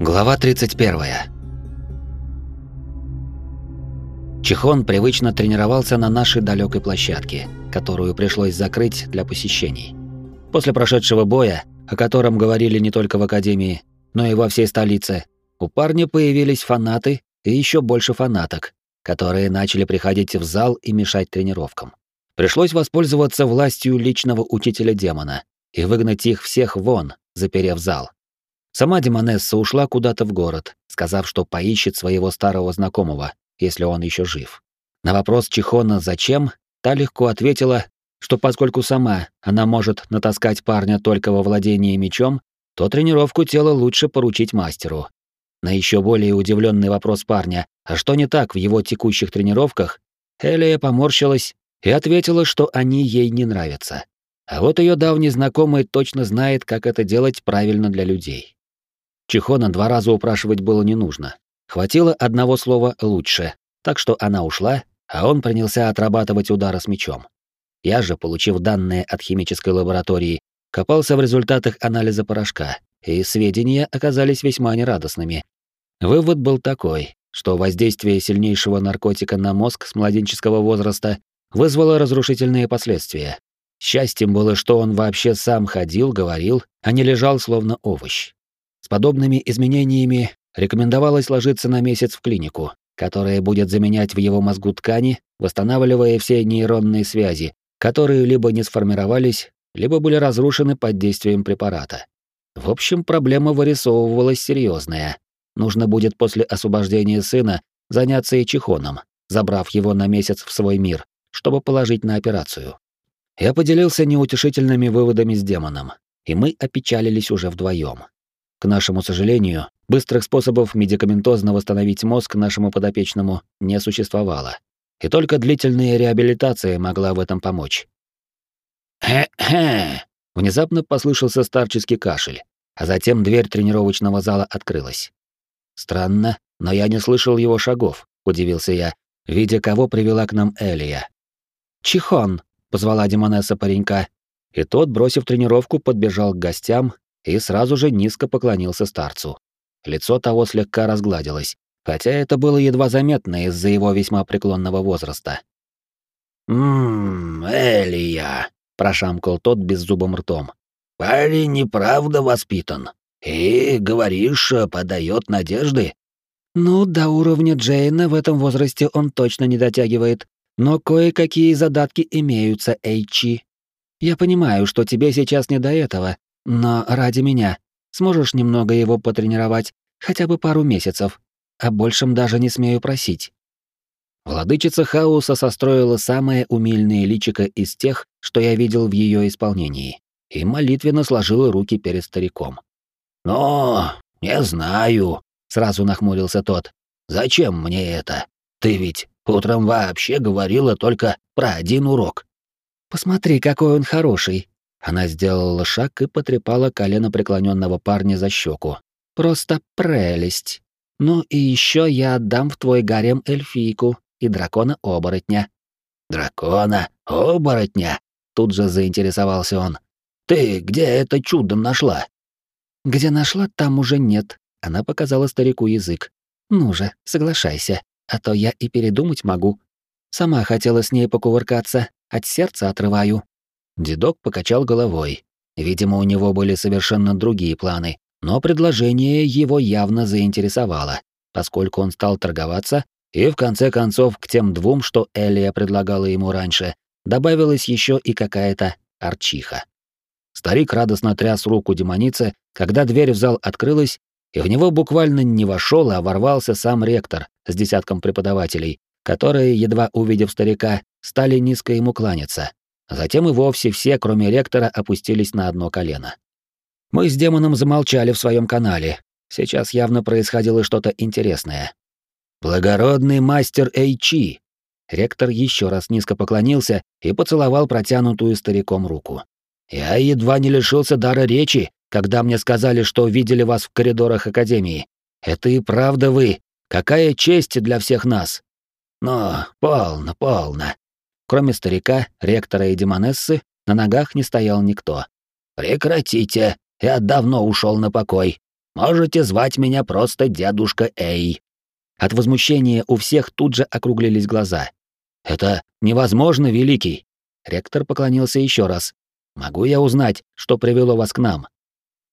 Глава 31. Чихон привычно тренировался на нашей далекой площадке, которую пришлось закрыть для посещений. После прошедшего боя, о котором говорили не только в Академии, но и во всей столице, у парня появились фанаты и еще больше фанаток, которые начали приходить в зал и мешать тренировкам. Пришлось воспользоваться властью личного учителя демона и выгнать их всех вон, заперев зал. Сама Демонесса ушла куда-то в город, сказав, что поищет своего старого знакомого, если он еще жив. На вопрос Чихона «зачем?» та легко ответила, что поскольку сама она может натаскать парня только во владении мечом, то тренировку тела лучше поручить мастеру. На еще более удивленный вопрос парня, а что не так в его текущих тренировках, Элия поморщилась и ответила, что они ей не нравятся. А вот ее давний знакомый точно знает, как это делать правильно для людей. Чихона два раза упрашивать было не нужно. Хватило одного слова «лучше», так что она ушла, а он принялся отрабатывать удары с мечом. Я же, получив данные от химической лаборатории, копался в результатах анализа порошка, и сведения оказались весьма нерадостными. Вывод был такой, что воздействие сильнейшего наркотика на мозг с младенческого возраста вызвало разрушительные последствия. Счастьем было, что он вообще сам ходил, говорил, а не лежал словно овощ подобными изменениями рекомендовалось ложиться на месяц в клинику, которая будет заменять в его мозгу ткани, восстанавливая все нейронные связи, которые либо не сформировались, либо были разрушены под действием препарата. В общем, проблема вырисовывалась серьезная. Нужно будет после освобождения сына заняться и Чихоном, забрав его на месяц в свой мир, чтобы положить на операцию. Я поделился неутешительными выводами с демоном, и мы опечалились уже вдвоем. К нашему сожалению, быстрых способов медикаментозно восстановить мозг нашему подопечному не существовало. И только длительная реабилитация могла в этом помочь. «Хе-хе!» Внезапно послышался старческий кашель, а затем дверь тренировочного зала открылась. Странно, но я не слышал его шагов, удивился я, видя, кого привела к нам Элия. «Чихон!» — позвала Демонесса паренька, и тот, бросив тренировку, подбежал к гостям и сразу же низко поклонился старцу. Лицо того слегка разгладилось, хотя это было едва заметно из-за его весьма преклонного возраста. «Ммм, Элия», — прошамкал тот беззубым ртом. «Парень неправда воспитан. И, говоришь, подает надежды?» «Ну, до уровня Джейна в этом возрасте он точно не дотягивает, но кое-какие задатки имеются, Эйчи. Я понимаю, что тебе сейчас не до этого, но ради меня сможешь немного его потренировать, хотя бы пару месяцев. О большем даже не смею просить. Владычица хаоса состроила самое умильное личико из тех, что я видел в ее исполнении, и молитвенно сложила руки перед стариком. «Но, не знаю», — сразу нахмурился тот. «Зачем мне это? Ты ведь утром вообще говорила только про один урок». «Посмотри, какой он хороший», она сделала шаг и потрепала колено преклоненного парня за щеку. Просто прелесть. Ну и еще я отдам в твой гарем эльфийку и дракона-оборотня. Дракона-оборотня? Тут же заинтересовался он. Ты где это чудом нашла? Где нашла, там уже нет. Она показала старику язык. Ну же, соглашайся, а то я и передумать могу. Сама хотела с ней покувыркаться, от сердца отрываю. Дедок покачал головой. Видимо, у него были совершенно другие планы, но предложение его явно заинтересовало, поскольку он стал торговаться, и в конце концов к тем двум, что Элия предлагала ему раньше, добавилась еще и какая-то арчиха. Старик радостно тряс руку демоницы, когда дверь в зал открылась, и в него буквально не вошел, а ворвался сам ректор с десятком преподавателей, которые, едва увидев старика, стали низко ему кланяться. Затем и вовсе все, кроме ректора, опустились на одно колено. Мы с демоном замолчали в своем канале. Сейчас явно происходило что-то интересное. «Благородный мастер Эйчи!» Ректор еще раз низко поклонился и поцеловал протянутую стариком руку. «Я едва не лишился дара речи, когда мне сказали, что видели вас в коридорах Академии. Это и правда вы. Какая честь для всех нас!» «Но полно, полно. Кроме старика, ректора и демонессы, на ногах не стоял никто. «Прекратите! Я давно ушел на покой. Можете звать меня просто дедушка Эй». От возмущения у всех тут же округлились глаза. «Это невозможно, Великий!» Ректор поклонился еще раз. «Могу я узнать, что привело вас к нам?»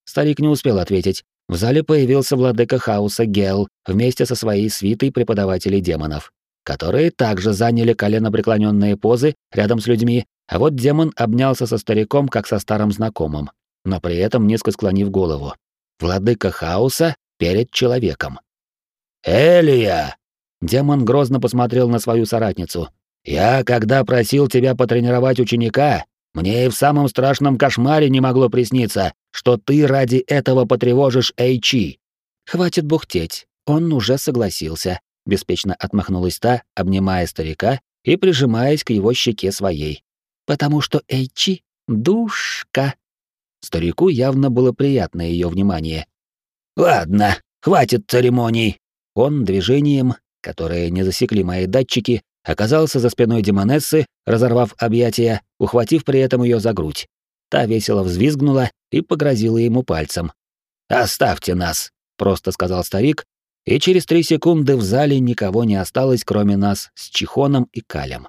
Старик не успел ответить. В зале появился владыка хаоса Гел вместе со своей свитой преподавателей демонов, которые также заняли коленопреклоненные позы рядом с людьми, а вот демон обнялся со стариком, как со старым знакомым, но при этом низко склонив голову. Владыка хаоса перед человеком. «Элия!» Демон грозно посмотрел на свою соратницу. «Я, когда просил тебя потренировать ученика, мне и в самом страшном кошмаре не могло присниться, что ты ради этого потревожишь Эйчи». «Хватит бухтеть, он уже согласился», — беспечно отмахнулась та, обнимая старика и прижимаясь к его щеке своей. «Потому что Эйчи — душка». Старику явно было приятно ее внимание. «Ладно, хватит церемоний». Он движением, которые не засекли мои датчики, оказался за спиной Демонессы, разорвав объятия, ухватив при этом ее за грудь. Та весело взвизгнула и погрозила ему пальцем. «Оставьте нас», — просто сказал старик, и через три секунды в зале никого не осталось, кроме нас с Чихоном и Калем.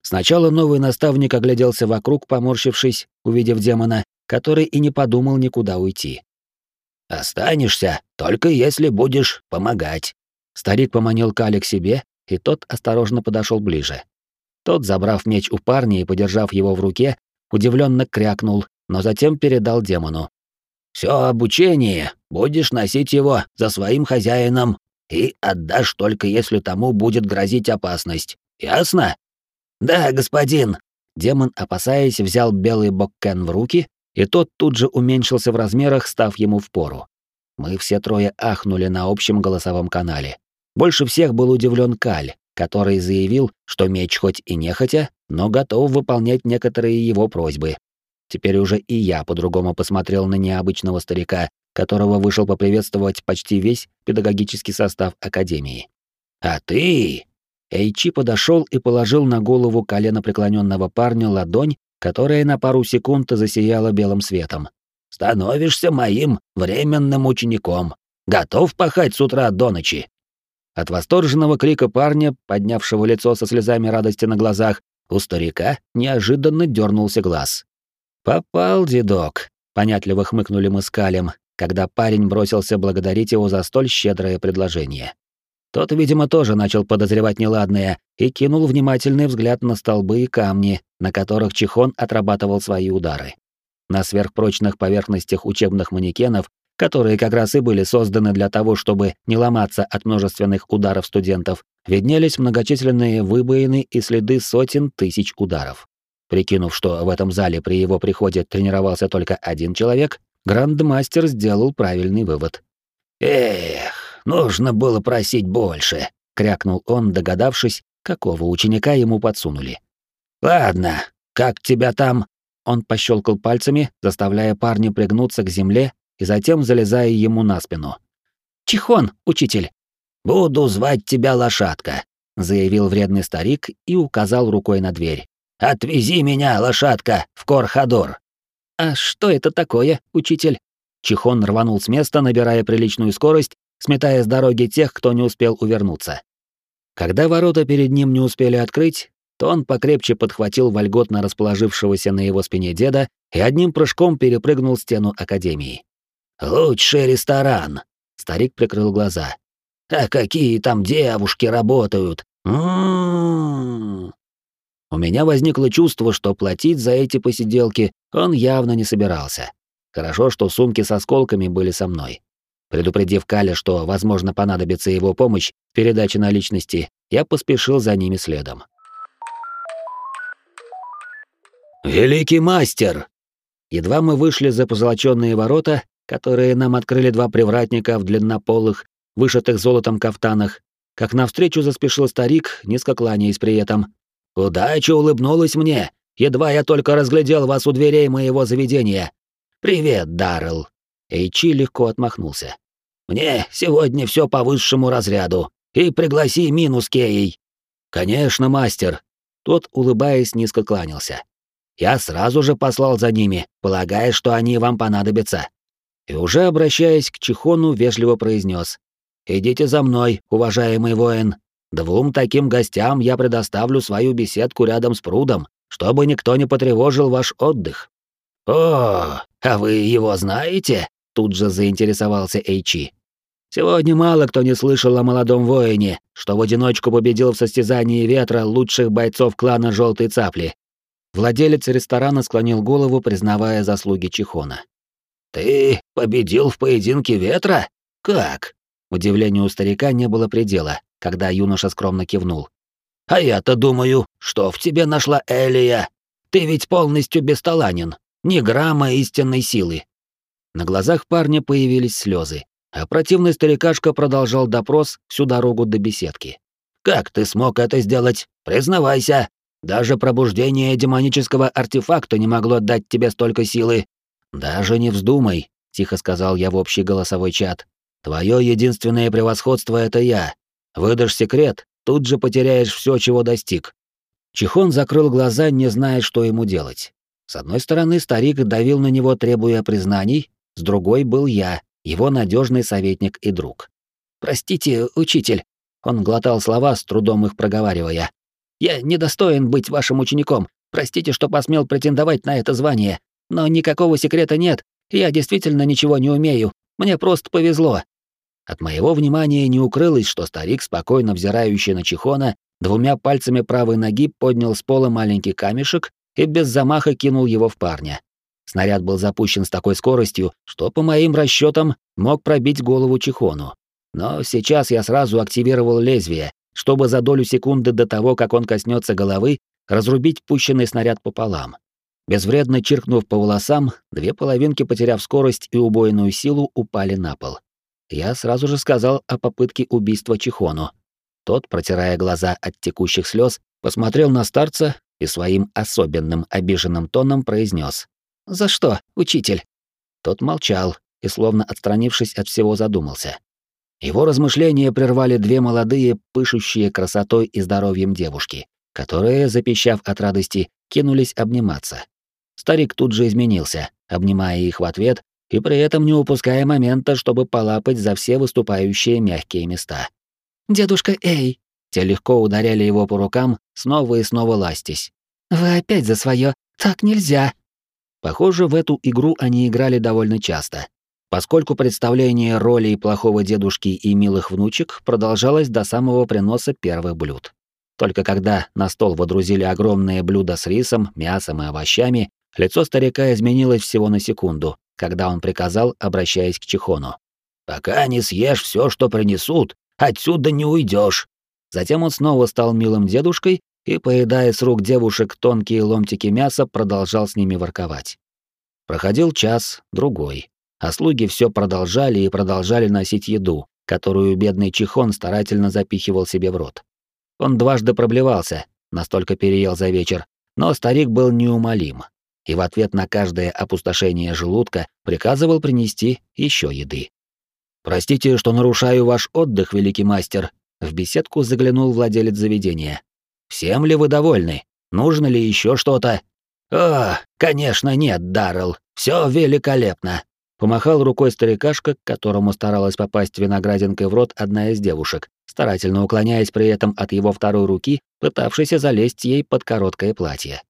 Сначала новый наставник огляделся вокруг, поморщившись, увидев демона, который и не подумал никуда уйти. «Останешься, только если будешь помогать». Старик поманил Каля к себе, и тот осторожно подошел ближе. Тот, забрав меч у парня и подержав его в руке, удивленно крякнул, но затем передал демону. «Все обучение будешь носить его за своим хозяином и отдашь только если тому будет грозить опасность. Ясно?» «Да, господин». Демон, опасаясь, взял белый боккен в руки, и тот тут же уменьшился в размерах, став ему в пору. Мы все трое ахнули на общем голосовом канале. Больше всех был удивлен Каль, который заявил, что меч хоть и нехотя, но готов выполнять некоторые его просьбы. Теперь уже и я по-другому посмотрел на необычного старика, которого вышел поприветствовать почти весь педагогический состав Академии. «А ты...» Эйчи подошел и положил на голову колено преклоненного парня ладонь, которая на пару секунд засияла белым светом. «Становишься моим временным учеником. Готов пахать с утра до ночи?» От восторженного крика парня, поднявшего лицо со слезами радости на глазах, у старика неожиданно дернулся глаз. «Попал, дедок», — понятливо хмыкнули мы с Калем, когда парень бросился благодарить его за столь щедрое предложение. Тот, видимо, тоже начал подозревать неладное и кинул внимательный взгляд на столбы и камни, на которых Чихон отрабатывал свои удары. На сверхпрочных поверхностях учебных манекенов которые как раз и были созданы для того, чтобы не ломаться от множественных ударов студентов, виднелись многочисленные выбоины и следы сотен тысяч ударов. Прикинув, что в этом зале при его приходе тренировался только один человек, грандмастер сделал правильный вывод. «Эх, нужно было просить больше», — крякнул он, догадавшись, какого ученика ему подсунули. «Ладно, как тебя там?» Он пощелкал пальцами, заставляя парня пригнуться к земле и затем залезая ему на спину. «Чихон, учитель!» «Буду звать тебя лошадка», — заявил вредный старик и указал рукой на дверь. «Отвези меня, лошадка, в Корхадор». «А что это такое, учитель?» Чихон рванул с места, набирая приличную скорость, сметая с дороги тех, кто не успел увернуться. Когда ворота перед ним не успели открыть, то он покрепче подхватил вольготно расположившегося на его спине деда и одним прыжком перепрыгнул стену Академии. Лучший ресторан. Старик прикрыл глаза. А какие там девушки работают? М-м-м. У меня возникло чувство, что платить за эти посиделки он явно не собирался. Хорошо, что сумки с осколками были со мной. Предупредив Каля, что, возможно, понадобится его помощь в передаче наличности, я поспешил за ними следом. «Великий мастер!» Едва мы вышли за позолоченные ворота, которые нам открыли два привратника в длиннополых, вышитых золотом кафтанах, как навстречу заспешил старик, низко кланяясь при этом. «Удача улыбнулась мне, едва я только разглядел вас у дверей моего заведения. Привет, Даррелл!» Эйчи легко отмахнулся. «Мне сегодня все по высшему разряду, и пригласи минус Кеей». «Конечно, мастер!» Тот, улыбаясь, низко кланялся. «Я сразу же послал за ними, полагая, что они вам понадобятся. и уже обращаясь к Чихону, вежливо произнес: «Идите за мной, уважаемый воин. Двум таким гостям я предоставлю свою беседку рядом с прудом, чтобы никто не потревожил ваш отдых». «О, а вы его знаете?» — тут же заинтересовался Эйчи. «Сегодня мало кто не слышал о молодом воине, что в одиночку победил в состязании ветра лучших бойцов клана Желтой Цапли». Владелец ресторана склонил голову, признавая заслуги Чихона. «Ты победил в поединке ветра? Как?» Удивлению у старика не было предела, когда юноша скромно кивнул. «А я-то думаю, что в тебе нашла Элия. Ты ведь полностью бесталанен, ни грамма истинной силы». На глазах парня появились слезы, а противный старикашка продолжал допрос всю дорогу до беседки. «Как ты смог это сделать? Признавайся! Даже пробуждение демонического артефакта не могло дать тебе столько силы. «Даже не вздумай», — тихо сказал я в общий голосовой чат. «Твое единственное превосходство — это я. Выдашь секрет, тут же потеряешь все, чего достиг». Чихон закрыл глаза, не зная, что ему делать. С одной стороны, старик давил на него, требуя признаний, с другой был я, его надежный советник и друг. «Простите, учитель», — он глотал слова, с трудом их проговаривая. «Я недостоин быть вашим учеником. Простите, что посмел претендовать на это звание. Но никакого секрета нет. Я действительно ничего не умею. Мне просто повезло. От моего внимания не укрылось, что старик, спокойно взирающий на Чихона, двумя пальцами правой ноги поднял с пола маленький камешек и без замаха кинул его в парня. Снаряд был запущен с такой скоростью, что, по моим расчетам, мог пробить голову Чихону. Но сейчас я сразу активировал лезвие, чтобы за долю секунды до того, как он коснется головы, разрубить пущенный снаряд пополам. Безвредно чиркнув по волосам, две половинки, потеряв скорость и убойную силу, упали на пол. Я сразу же сказал о попытке убийства Чихону. Тот, протирая глаза от текущих слез, посмотрел на старца и своим особенным обиженным тоном произнес: «За что, учитель?» Тот молчал и, словно отстранившись от всего, задумался. Его размышления прервали две молодые, пышущие красотой и здоровьем девушки, которые, запищав от радости, кинулись обниматься. Старик тут же изменился, обнимая их в ответ и при этом не упуская момента, чтобы полапать за все выступающие мягкие места. «Дедушка Эй!» Те легко ударяли его по рукам, снова и снова ластись. «Вы опять за свое! Так нельзя!» Похоже, в эту игру они играли довольно часто, поскольку представление ролей плохого дедушки и милых внучек продолжалось до самого приноса первых блюд. Только когда на стол водрузили огромные блюда с рисом, мясом и овощами, Лицо старика изменилось всего на секунду, когда он приказал, обращаясь к Чихону. «Пока не съешь все, что принесут, отсюда не уйдешь. Затем он снова стал милым дедушкой и, поедая с рук девушек тонкие ломтики мяса, продолжал с ними ворковать. Проходил час, другой, а слуги все продолжали и продолжали носить еду, которую бедный Чихон старательно запихивал себе в рот. Он дважды проблевался, настолько переел за вечер, но старик был неумолим и в ответ на каждое опустошение желудка приказывал принести еще еды. «Простите, что нарушаю ваш отдых, великий мастер», — в беседку заглянул владелец заведения. «Всем ли вы довольны? Нужно ли еще что-то?» «О, конечно нет, Даррелл, все великолепно», — помахал рукой старикашка, к которому старалась попасть виноградинкой в рот одна из девушек, старательно уклоняясь при этом от его второй руки, пытавшейся залезть ей под короткое платье.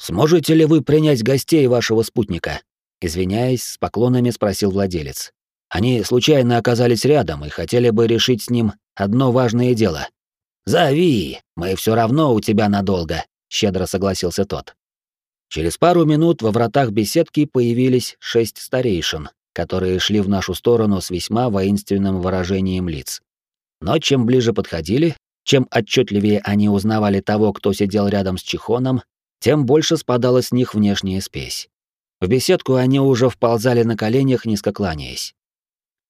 «Сможете ли вы принять гостей вашего спутника?» Извиняясь, с поклонами спросил владелец. Они случайно оказались рядом и хотели бы решить с ним одно важное дело. «Зови, мы все равно у тебя надолго», — щедро согласился тот. Через пару минут во вратах беседки появились шесть старейшин, которые шли в нашу сторону с весьма воинственным выражением лиц. Но чем ближе подходили, чем отчетливее они узнавали того, кто сидел рядом с Чихоном, тем больше спадала с них внешняя спесь. В беседку они уже вползали на коленях, низко кланяясь.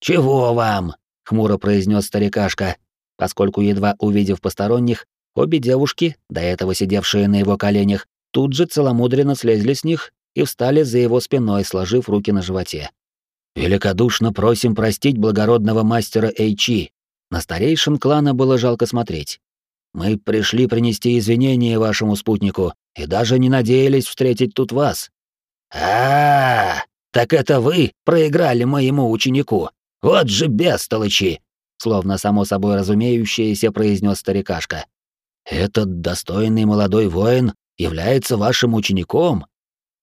«Чего вам?» — хмуро произнес старикашка, поскольку, едва увидев посторонних, обе девушки, до этого сидевшие на его коленях, тут же целомудренно слезли с них и встали за его спиной, сложив руки на животе. «Великодушно просим простить благородного мастера Эйчи». На старейшин клана было жалко смотреть. Мы пришли принести извинения вашему спутнику и даже не надеялись встретить тут вас. А, -а, -а Так это вы проиграли моему ученику. Вот же бестолочи!» Словно само собой разумеющееся произнес старикашка. «Этот достойный молодой воин является вашим учеником?»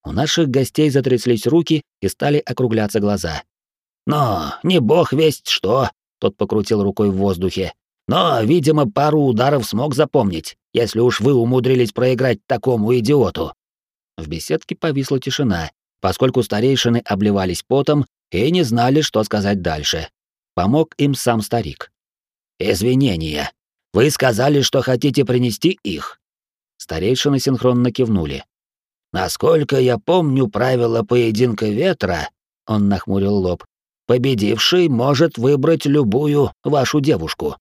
У наших гостей затряслись руки и стали округляться глаза. «Но не бог весть что!» — тот покрутил рукой в воздухе. «Но, видимо, пару ударов смог запомнить, если уж вы умудрились проиграть такому идиоту». В беседке повисла тишина, поскольку старейшины обливались потом и не знали, что сказать дальше. Помог им сам старик. «Извинения. Вы сказали, что хотите принести их?» Старейшины синхронно кивнули. «Насколько я помню правила поединка ветра», — он нахмурил лоб, «победивший может выбрать любую вашу девушку».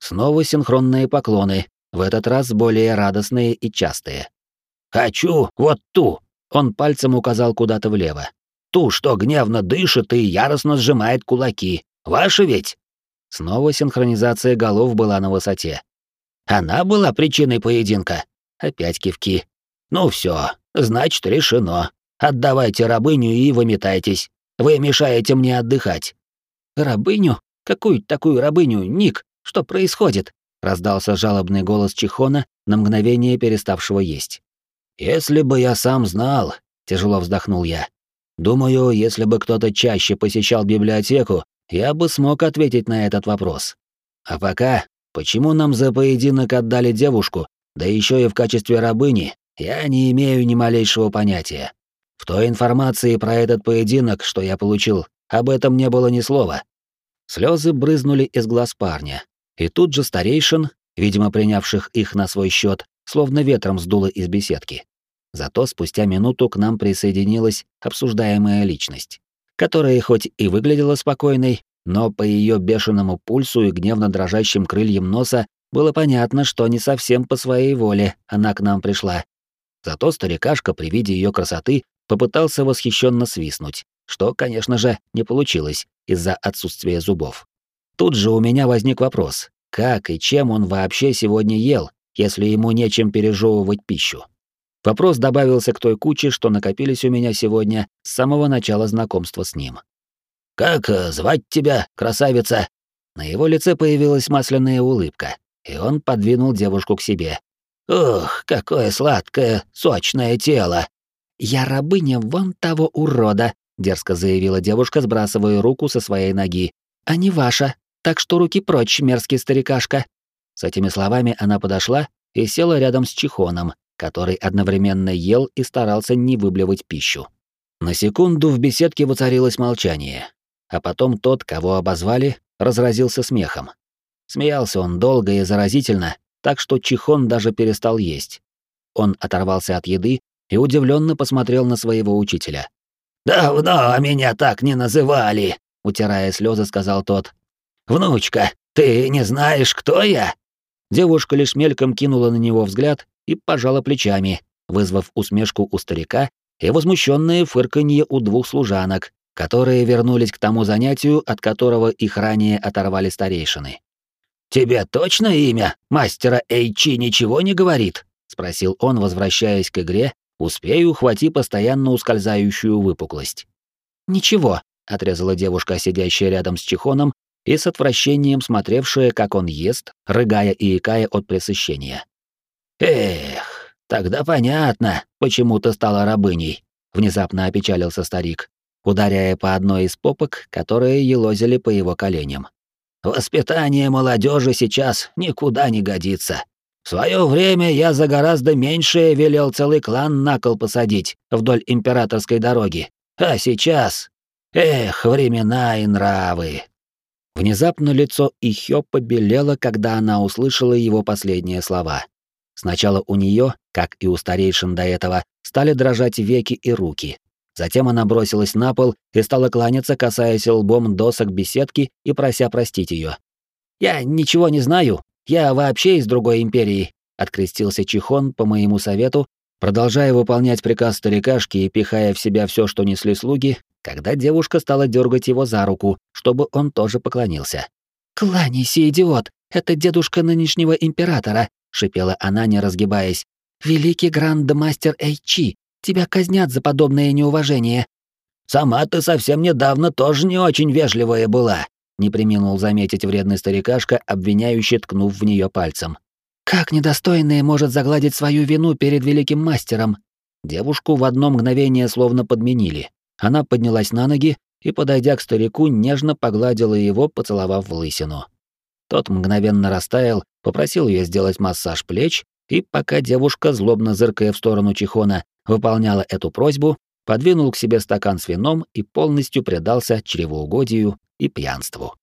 Снова синхронные поклоны, в этот раз более радостные и частые. «Хочу вот ту!» — он пальцем указал куда-то влево. «Ту, что гневно дышит и яростно сжимает кулаки. Ваша ведь?» Снова синхронизация голов была на высоте. Она была причиной поединка. Опять кивки. Ну все, значит, решено. Отдавайте рабыню и выметайтесь. Вы мешаете мне отдыхать. Рабыню? Какую такую рабыню, Ник? Что происходит? Раздался жалобный голос Чихона, на мгновение переставшего есть. Если бы я сам знал, тяжело вздохнул я. Думаю, если бы кто-то чаще посещал библиотеку, я бы смог ответить на этот вопрос. А пока, почему нам за поединок отдали девушку, да еще и в качестве рабыни, я не имею ни малейшего понятия. В той информации про этот поединок, что я получил, об этом не было ни слова. Слезы брызнули из глаз парня, и тут же старейшин, видимо, принявших их на свой счет, словно ветром сдуло из беседки. Зато спустя минуту к нам присоединилась обсуждаемая личность которая хоть и выглядела спокойной, но по ее бешеному пульсу и гневно дрожащим крыльям носа было понятно, что не совсем по своей воле она к нам пришла. Зато старикашка при виде ее красоты попытался восхищенно свистнуть, что, конечно же, не получилось из-за отсутствия зубов. Тут же у меня возник вопрос, как и чем он вообще сегодня ел, если ему нечем пережевывать пищу. Вопрос добавился к той куче, что накопились у меня сегодня с самого начала знакомства с ним. «Как э, звать тебя, красавица?» На его лице появилась масляная улыбка, и он подвинул девушку к себе. «Ух, какое сладкое, сочное тело!» «Я рабыня вон того урода», — дерзко заявила девушка, сбрасывая руку со своей ноги. «А не ваша, так что руки прочь, мерзкий старикашка». С этими словами она подошла и села рядом с Чихоном, который одновременно ел и старался не выблевать пищу. На секунду в беседке воцарилось молчание, а потом тот, кого обозвали, разразился смехом. Смеялся он долго и заразительно, так что Чихон даже перестал есть. Он оторвался от еды и удивленно посмотрел на своего учителя. «Давно меня так не называли», — утирая слезы, сказал тот. «Внучка, ты не знаешь, кто я?» Девушка лишь мельком кинула на него взгляд и пожала плечами, вызвав усмешку у старика и возмущенное фырканье у двух служанок, которые вернулись к тому занятию, от которого их ранее оторвали старейшины. «Тебе точно имя мастера Эйчи ничего не говорит?» — спросил он, возвращаясь к игре, успею ухвати постоянно ускользающую выпуклость. «Ничего», — отрезала девушка, сидящая рядом с Чихоном и с отвращением смотревшая, как он ест, рыгая и икая от пресыщения. «Эх, тогда понятно, почему ты стала рабыней», — внезапно опечалился старик, ударяя по одной из попок, которые елозили по его коленям. «Воспитание молодежи сейчас никуда не годится. В свое время я за гораздо меньшее велел целый клан на кол посадить вдоль императорской дороги. А сейчас... Эх, времена и нравы!» Внезапно лицо Ихё побелело, когда она услышала его последние слова. Сначала у нее, как и у старейшин до этого, стали дрожать веки и руки. Затем она бросилась на пол и стала кланяться, касаясь лбом досок беседки и прося простить ее. «Я ничего не знаю. Я вообще из другой империи», — открестился Чихон по моему совету, продолжая выполнять приказ старикашки и пихая в себя все, что несли слуги, когда девушка стала дергать его за руку, чтобы он тоже поклонился. «Кланяйся, идиот! Это дедушка нынешнего императора, — шипела она, не разгибаясь. «Великий гранд-мастер Эйчи, тебя казнят за подобное неуважение». Сама ты совсем недавно тоже не очень вежливая была, не преминул заметить вредный старикашка, обвиняющий ткнув в нее пальцем. Как недостойная может загладить свою вину перед великим мастером? Девушку в одно мгновение словно подменили. Она поднялась на ноги и, подойдя к старику, нежно погладила его, поцеловав в лысину. Тот мгновенно растаял, попросил ее сделать массаж плеч, и пока девушка, злобно зыркая в сторону Чихона, выполняла эту просьбу, подвинул к себе стакан с вином и полностью предался чревоугодию и пьянству.